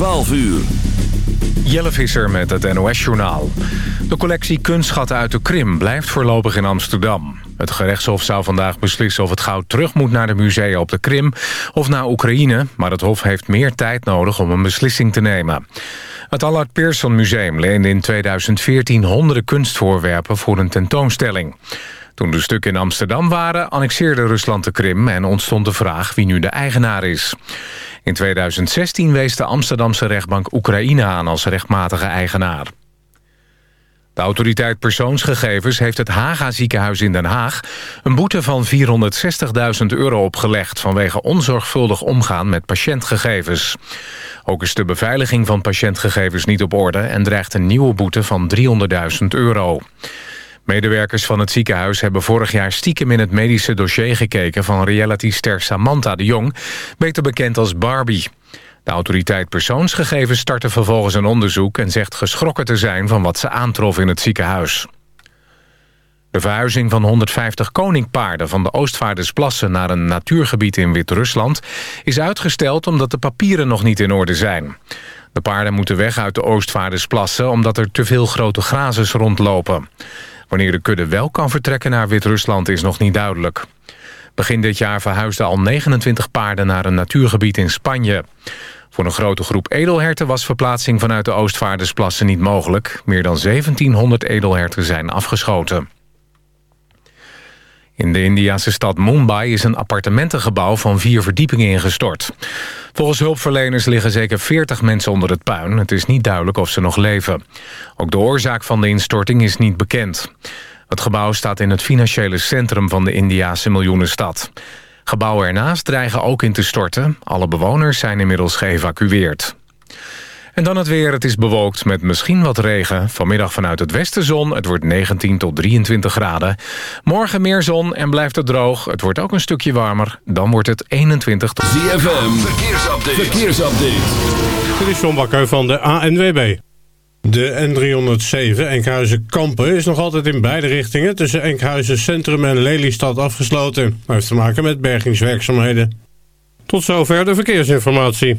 12 uur. Jelle Visser met het NOS-journaal. De collectie kunstschatten uit de Krim blijft voorlopig in Amsterdam. Het gerechtshof zou vandaag beslissen of het goud terug moet naar de musea op de Krim... of naar Oekraïne, maar het hof heeft meer tijd nodig om een beslissing te nemen. Het Allard Pearson Museum leende in 2014 honderden kunstvoorwerpen voor een tentoonstelling. Toen de stukken in Amsterdam waren, annexeerde Rusland de Krim... en ontstond de vraag wie nu de eigenaar is. In 2016 wees de Amsterdamse rechtbank Oekraïne aan als rechtmatige eigenaar. De autoriteit persoonsgegevens heeft het Haga ziekenhuis in Den Haag... een boete van 460.000 euro opgelegd... vanwege onzorgvuldig omgaan met patiëntgegevens. Ook is de beveiliging van patiëntgegevens niet op orde... en dreigt een nieuwe boete van 300.000 euro. Medewerkers van het ziekenhuis hebben vorig jaar stiekem in het medische dossier gekeken van realityster Samantha de Jong, beter bekend als Barbie. De autoriteit persoonsgegevens startte vervolgens een onderzoek en zegt geschrokken te zijn van wat ze aantrof in het ziekenhuis. De verhuizing van 150 koninkpaarden van de Oostvaardersplassen naar een natuurgebied in Wit-Rusland is uitgesteld omdat de papieren nog niet in orde zijn. De paarden moeten weg uit de Oostvaardersplassen omdat er te veel grote grazers rondlopen. Wanneer de kudde wel kan vertrekken naar Wit-Rusland is nog niet duidelijk. Begin dit jaar verhuisden al 29 paarden naar een natuurgebied in Spanje. Voor een grote groep edelherten was verplaatsing vanuit de Oostvaardersplassen niet mogelijk. Meer dan 1700 edelherten zijn afgeschoten. In de Indiase stad Mumbai is een appartementengebouw van vier verdiepingen ingestort. Volgens hulpverleners liggen zeker 40 mensen onder het puin. Het is niet duidelijk of ze nog leven. Ook de oorzaak van de instorting is niet bekend. Het gebouw staat in het financiële centrum van de Indiase miljoenenstad. Gebouwen ernaast dreigen ook in te storten. Alle bewoners zijn inmiddels geëvacueerd. En dan het weer. Het is bewolkt met misschien wat regen. Vanmiddag vanuit het westen zon. Het wordt 19 tot 23 graden. Morgen meer zon en blijft het droog. Het wordt ook een stukje warmer. Dan wordt het 21 tot... ZFM. Verkeersupdate. Verkeersupdate. Dit is John Bakker van de ANWB. De N307 Enkhuizen-Kampen is nog altijd in beide richtingen... tussen Enkhuizen Centrum en Lelystad afgesloten. Dat heeft te maken met bergingswerkzaamheden. Tot zover de verkeersinformatie.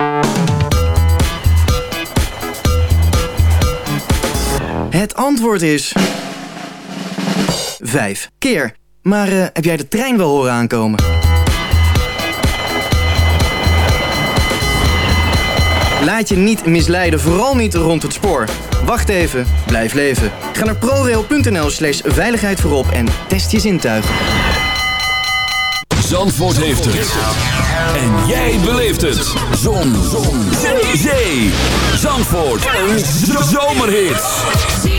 Het antwoord is... Vijf keer. Maar eh, heb jij de trein wel horen aankomen? Laat je niet misleiden, vooral niet rond het spoor. Wacht even, blijf leven. Ga naar prorail.nl slash veiligheid voorop en test je zintuigen. Zandvoort heeft het. En jij beleeft het. Zon. Zon. Zandvoort. Een zomerhit.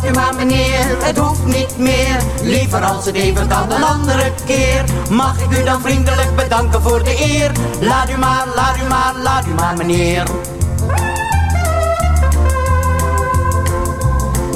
Laat u maar meneer, het hoeft niet meer. Liever als het even kan een andere keer. Mag ik u dan vriendelijk bedanken voor de eer? Laat u maar, laat u maar, laat u maar meneer.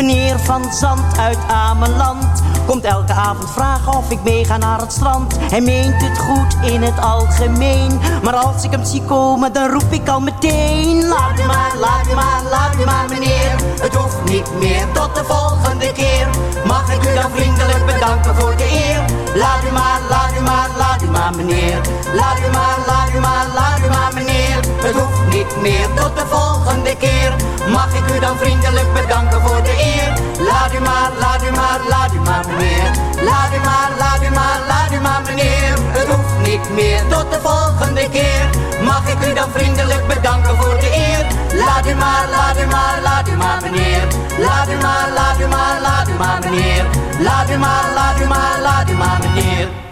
Meneer Van Zand uit Ameland komt elke avond vragen of ik meega naar het strand. Hij meent het goed in het algemeen, maar als ik hem zie komen, dan roep ik al meteen. Laat u maar, laat maar, laat maar meneer. Het hoeft niet meer, tot de volgende keer. Mag ik u dan vriendelijk bedanken voor de eer? Laat u maar, laat maar, laat maar meneer. Laat u maar, laat maar, laat maar meneer. Het hoeft niet meer, tot de volgende keer. Mag ik u dan vriendelijk bedanken voor de eer? Laat u maar, laat u maar, laat u maar meneer. Laat u maar, laat u maar, laat u maar meneer. Het hoeft niet meer, tot de volgende keer. Mag ik u dan vriendelijk bedanken voor de eer? Laat u maar, laat u maar, laat u maar meneer. Laat u maar, laat u maar, laat u maar meneer. Laat u maar, laat u maar, laat u maar meneer.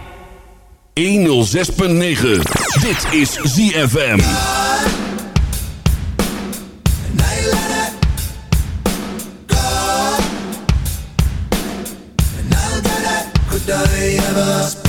106.9. Dit is ZFM. I ever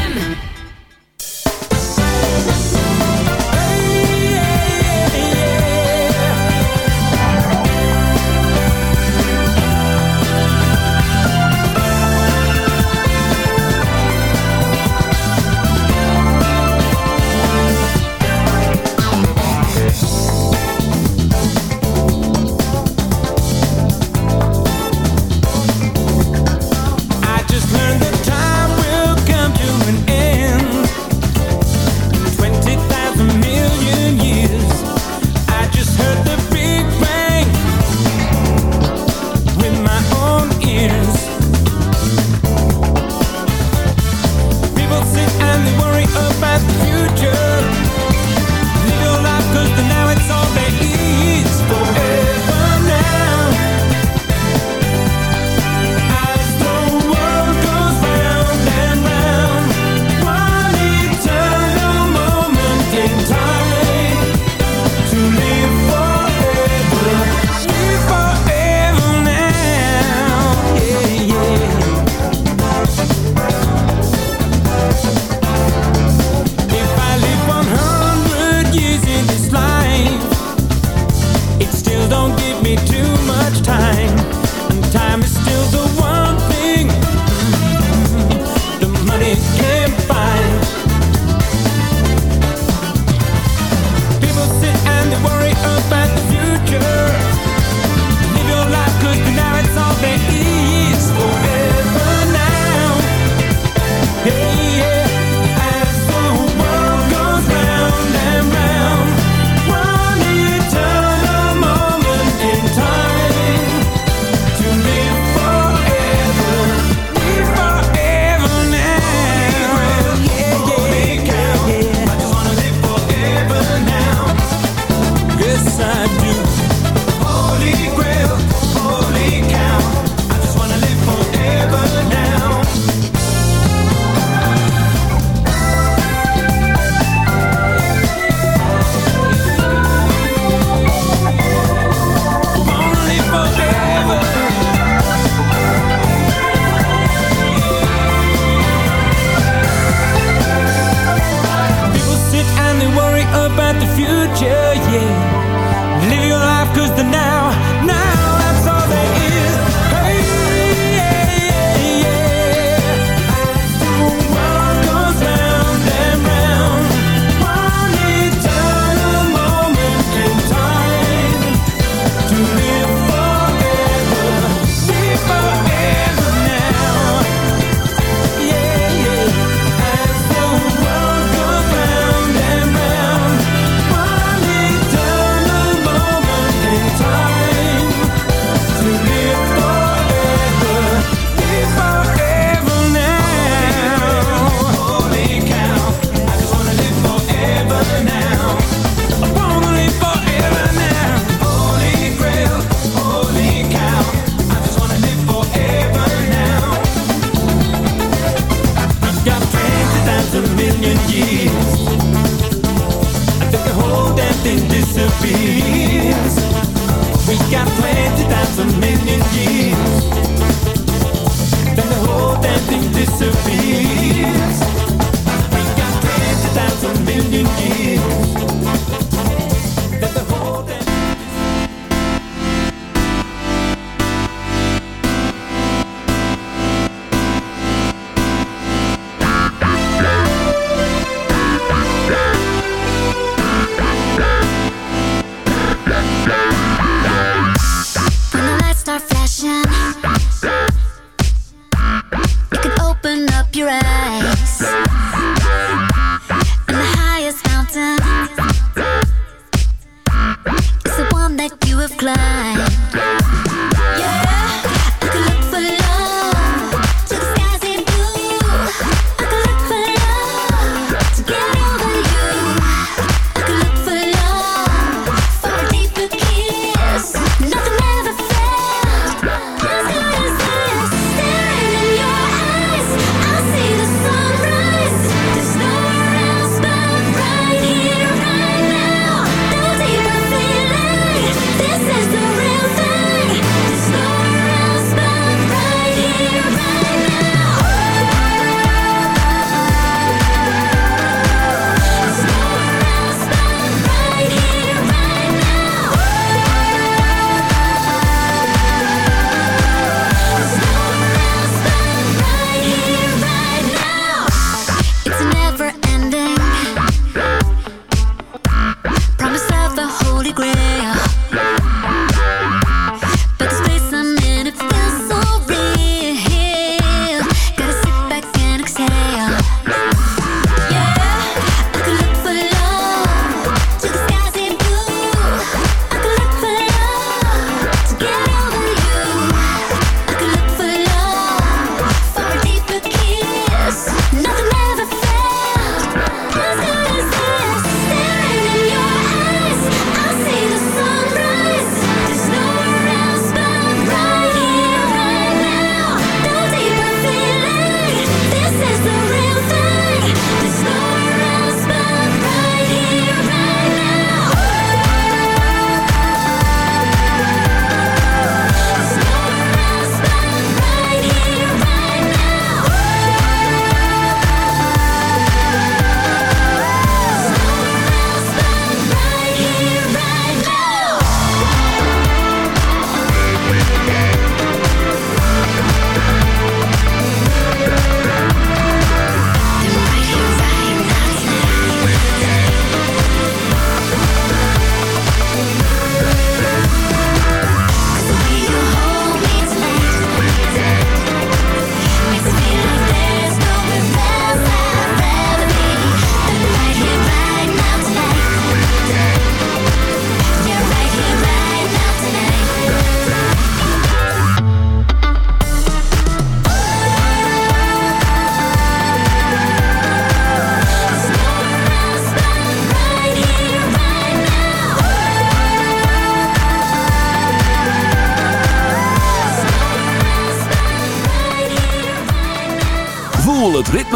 disappear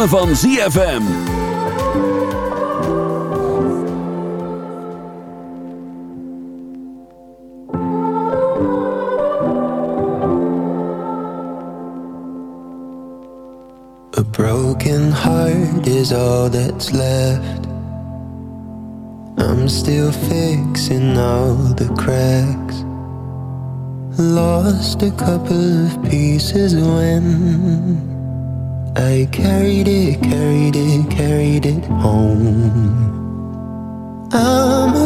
van ZFM. A broken heart is all that's left. I'm still fixing all the cracks. Lost a couple of pieces when I carried it, carried it, carried it home. I'm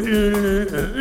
Mm-hmm.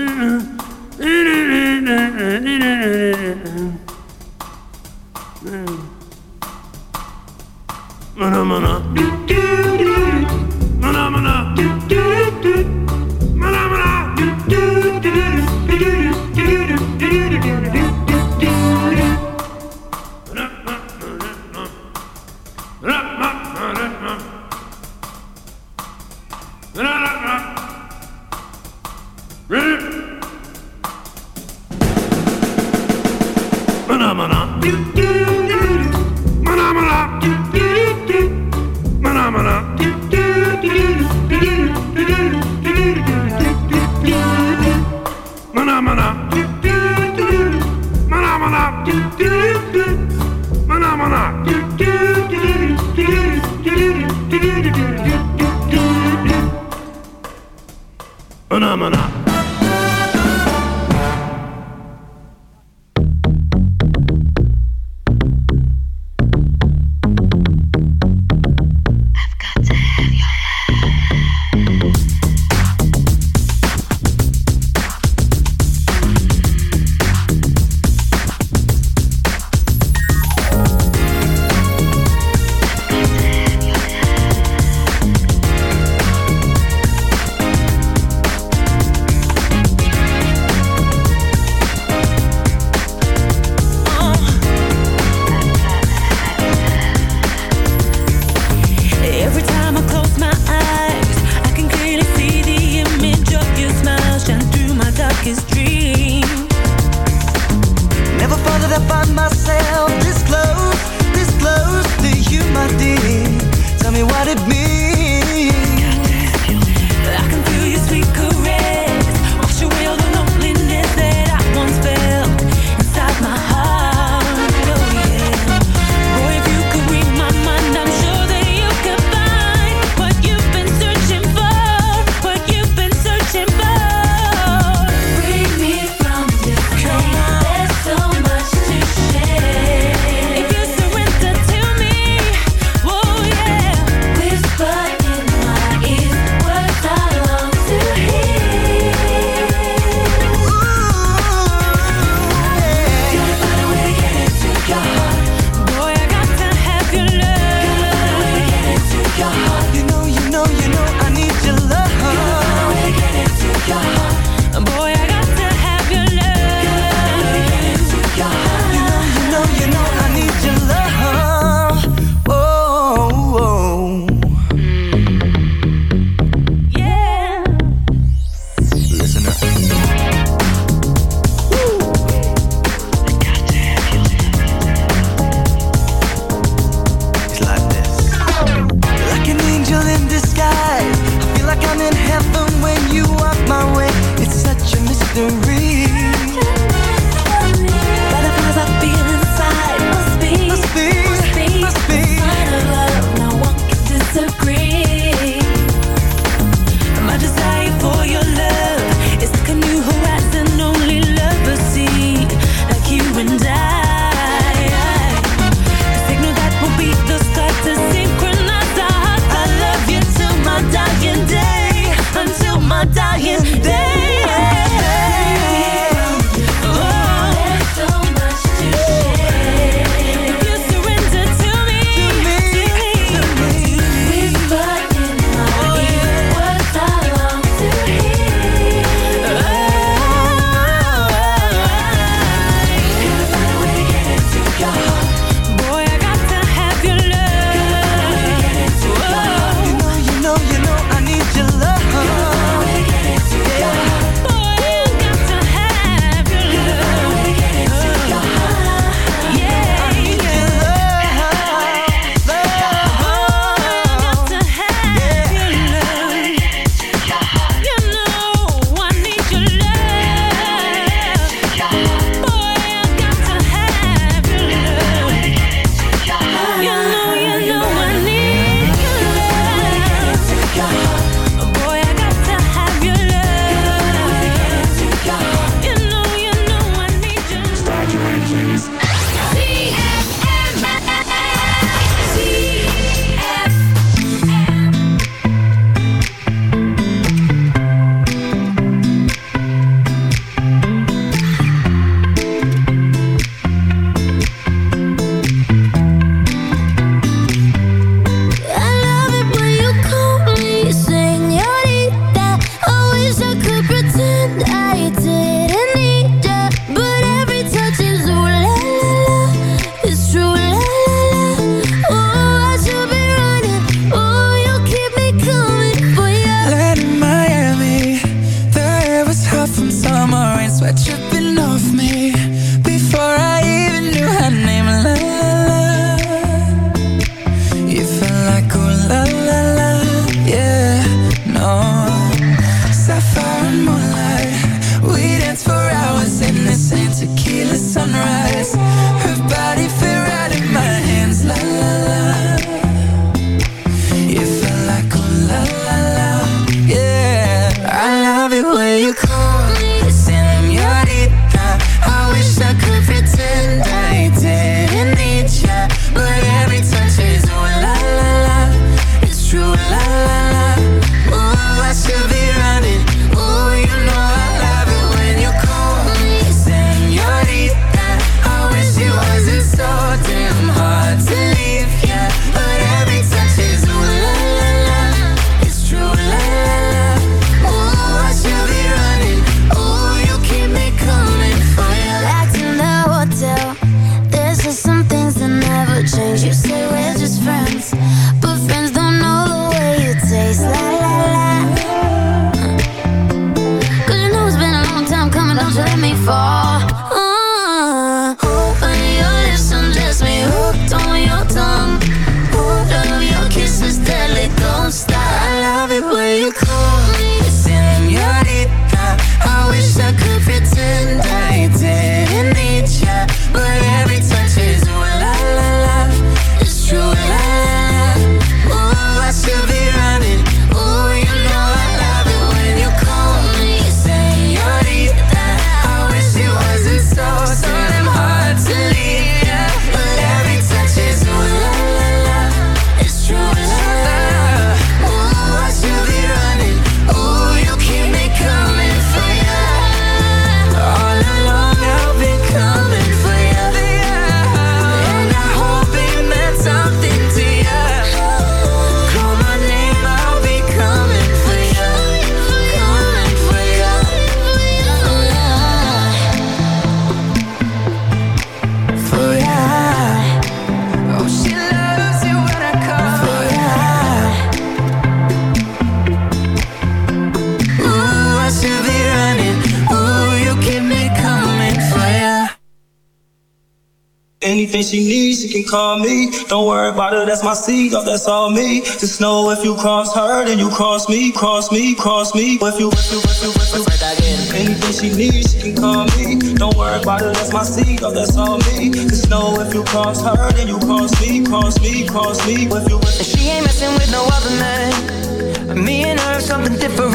call me. Don't worry about it, that's my seat, oh, that's all me. Just know if you cross her, then you cross me, cross me, cross me. If you, if you, if you, if you, if you anything she needs, she can call me. Don't worry about it, that's my seat, oh, that's all me. Just know if you cross her, then you cross me, cross me, cross me. If you, if you. She ain't messing with no other man. Me and her, something different.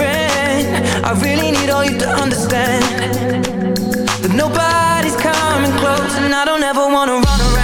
I really need all you to understand that nobody's coming close, and I don't ever wanna run around.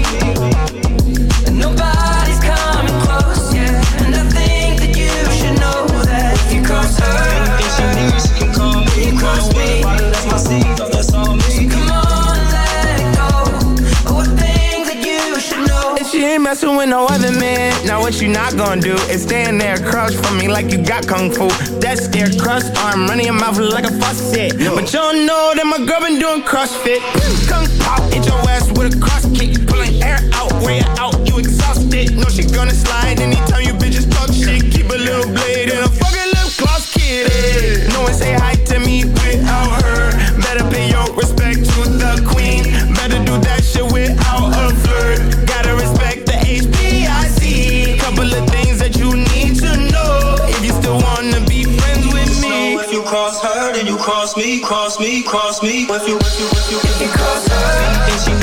what you not gonna do is stand there crouch for me like you got kung fu. That's their crust arm running your mouth like a faucet. But y'all know that my girl been doing CrossFit. Kung pop, hit your ass with a cross kick. Pulling air out, way out, you exhausted. No, she gonna slide anytime you If you, you, you, you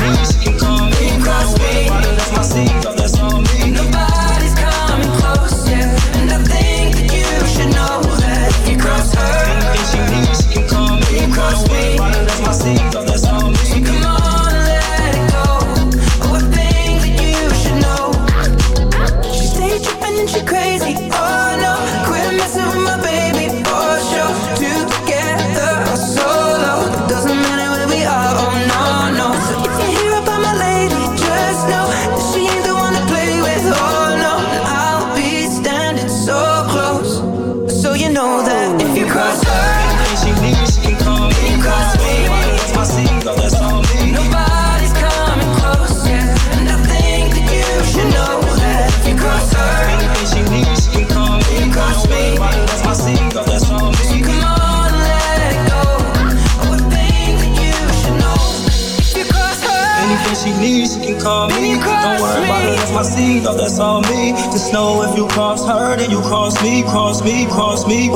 me.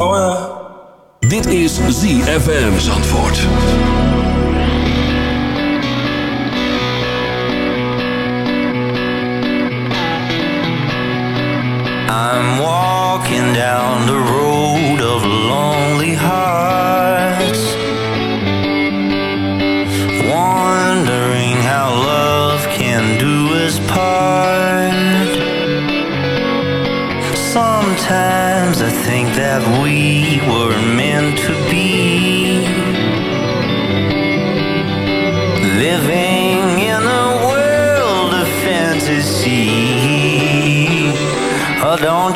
Oh. Dit is ZFM Zandvoort.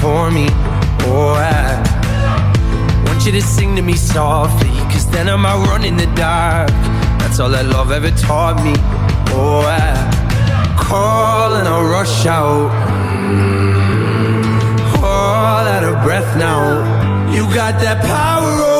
for me. Oh, I want you to sing to me softly, cause then I'm out running the dark. That's all that love ever taught me. Oh, I call and I rush out. All out of breath now. You got that power oh.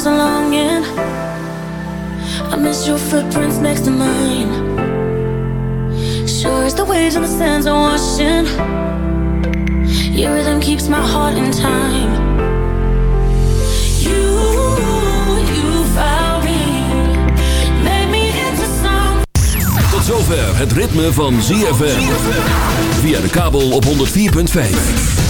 shores of longing. I miss your footprints next to mine. Sure as the waves and the sands are washing. Your rhythm keeps my heart in time. You, you found me, made me into some. Tot zover het ritme van ZFM. Via de kabel op 104.5.